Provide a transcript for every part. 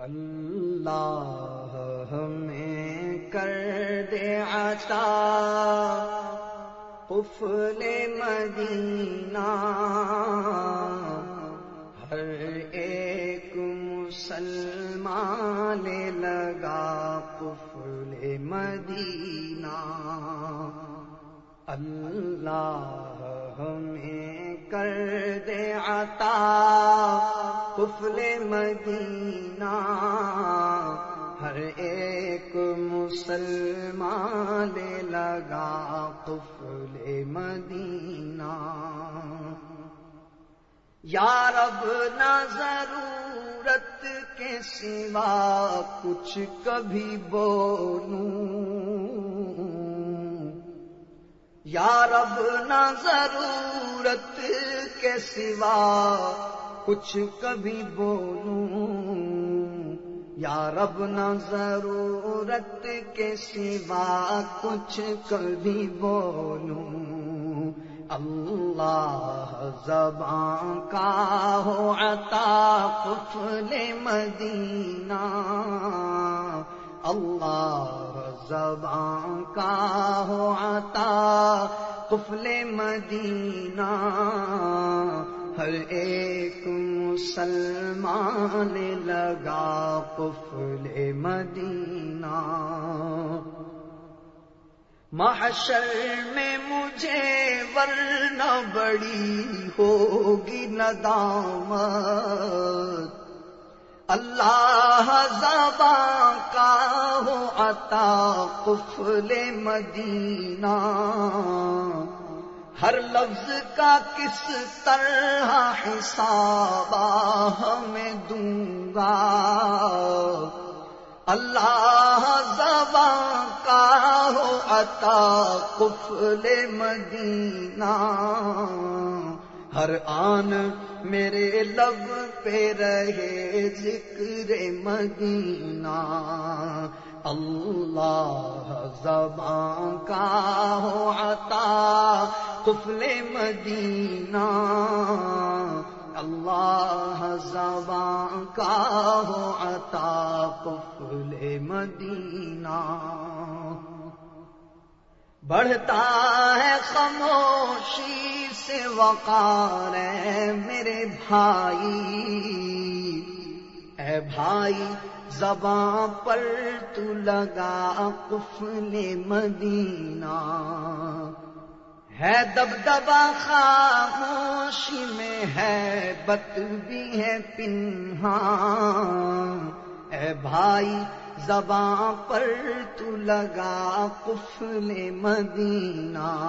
اللہ ہمیں کر دے عطا۔ قفل مدینہ، ہر ایک مسلمان لگا قفل مدینہ۔ اللہ ہمیں کر دے عطا۔ قفل مدینہ، ہر ایک مسلمان لگا قفل مدینہ۔ یا رب نہ ضرورت کے سوا کچھ کبھی بولوں۔ یا رب نہ ضرورت کے سوا کچھ کبھی بولوں، یا رب نہ ضرورت کے سوا کچھ کبھی بولوں۔ اللہ زبان کا ہو عطا قفل مدینہ۔ اللہ زبان کا ہو عطا قفل مدینہ۔ ہر ایک مسلمان لگا قفل مدینہ۔ محشر میں مجھے ورنہ بڑی ہوگی ندامت۔ اللہ زباں کا ہو عطا قفل مدینہ۔ ہر لفظ کا کس طرح حساب ہمیں دوں گا؟ اللہ زباں کا ہو عطا قفل مدینہ۔ ہر آن میرے لب پہ رہے ذکر مدینہ۔ اللہ زبان کا ہو عطا قفل مدینہ۔ اللہ زبان کا ہو عطا قفل مدینہ۔ بڑھتا ہے خاموشی سے وقار ہے میرے بھائی۔ اے بھائی، زباں پر تو لگا قفل مدینہ۔ ہے دب دبا خاموشی میں ہے، بت بھی ہے پنہا اے بھائی، زباں پر تو لگا قفل مدینہ۔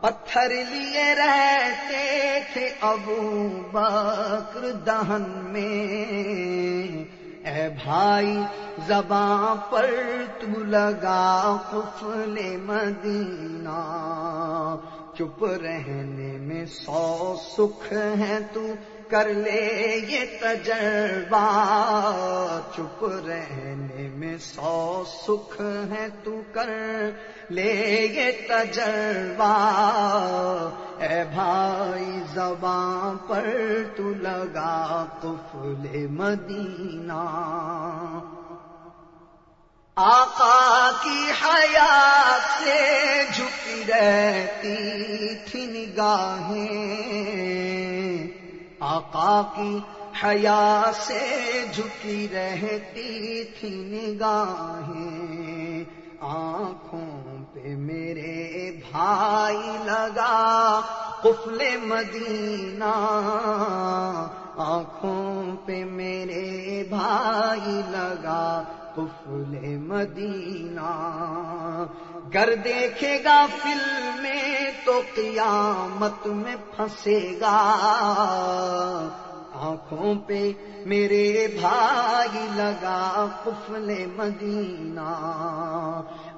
پتھر لیے رہتے تھے ابو بکر دہن میں۔ اے بھائی، زباں پر تو لگا قفل مدینہ۔ چپ رہنے میں سو سکھ ہے تو کر لے یہ تجربہ۔ چپ رہنے میں سو سکھ ہے تو کر لے یہ تجربہ۔ اے بھائی زباں پر تو لگا قفل مدینہ۔ آقا کی حیات سے جھکی رہتی تھی نگاہیں۔ آقا کی حیا سے جھکی رہتی تھی نگاہیں۔ آنکھوں پہ میرے بھائی لگا قفل مدینہ۔ آنکھوں پہ میرے بھائی لگا قفل مدینہ۔ گر دیکھے گا فلم میں تو قیامت میں پھنسے گا۔ آنکھوں پہ میرے بھائی لگا قفل مدینہ۔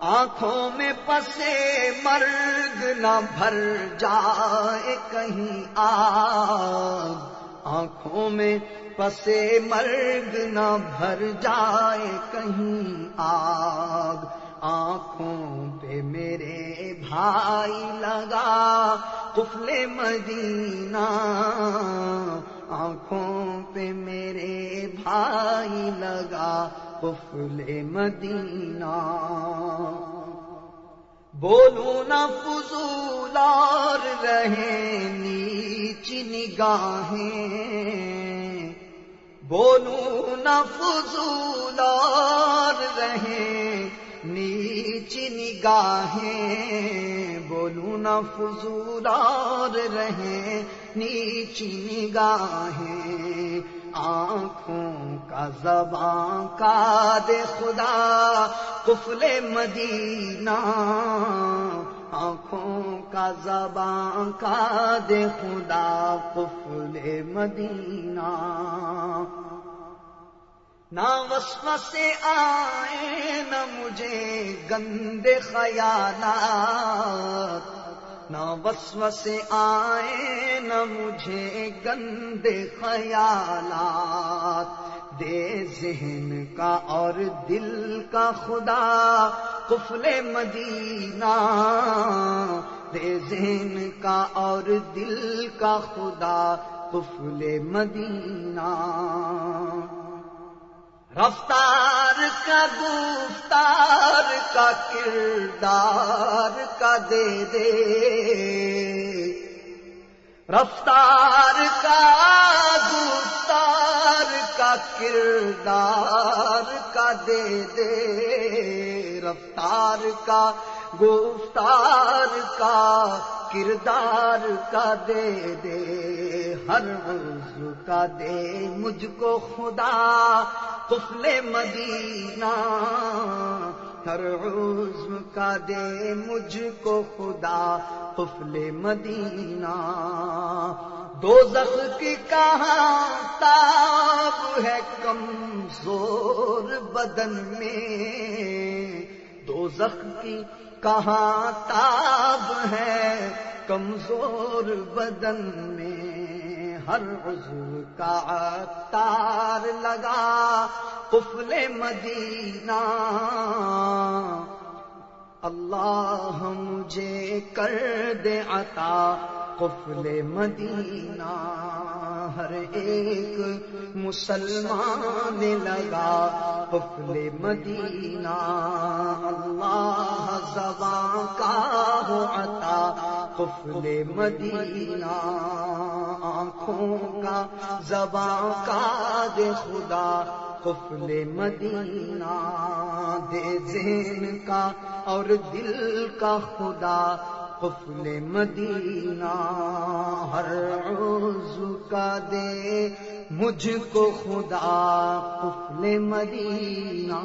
آنکھوں میں پسے مرگ نہ بھر جائے کہیں آگ۔ آنکھوں میں پسے مرگ نہ بھر جائے کہیں آگ۔ آنکھوں پہ میرے بھائی لگا قفل مدینہ۔ آنکھوں پہ میرے ہائی لگا قفل مدینہ۔ بولو نہ فضول اور رہے نیچ نگاہیں۔ بولو نہ فضول اور رہے نیچ نگاہیں۔ بولو نہ فضول اور رہے نیچ نگاہیں۔ آنکھوں کا زباں کا دے خدا کفل مدینہ۔ آنکھوں کا زباں کا دے خدا کفل مدینہ۔ نہ وسم سے آئے نہ مجھے گندے خیالات۔ نہ وسو سے آئے نہ مجھے گندے خیالات۔ دے ذہن کا اور دل کا خدا قفل مدینہ دے ذہن کا اور دل کا خدا قفل مدینہ رفتار کا گفتار کا کردار کا دے دے رفتار کا گفتار کا کردار کا دے دے رفتار کا، گفتار کا، کردار کا دے دے، ہر عضو کا دے مجھ کو خدا۔ قفل مدینہ، ہر عزم کا دے مجھ کو خدا۔ قفل مدینہ دو زخ کی کہاں تاب ہے کمزور بدن میں۔ دو کی کہاں تاب ہے؟ کمزور بدن میں ہر عضو کا تار لگا۔ قفل مدینہ۔ اللہ مجھے کر دے عطا۔ قفل مدینہ۔ ہر ایک مسلمان لگا قفل مدینہ۔ اللہ زباں کا ہو عطا۔ قفل مدینہ، آنکھوں کا زباں کا دے خدا۔ قفل مدینہ، دے ذہن کا اور دل کا خدا۔ قفل مدینہ ہر روز کا دے مجھ کو خدا قفل مدینہ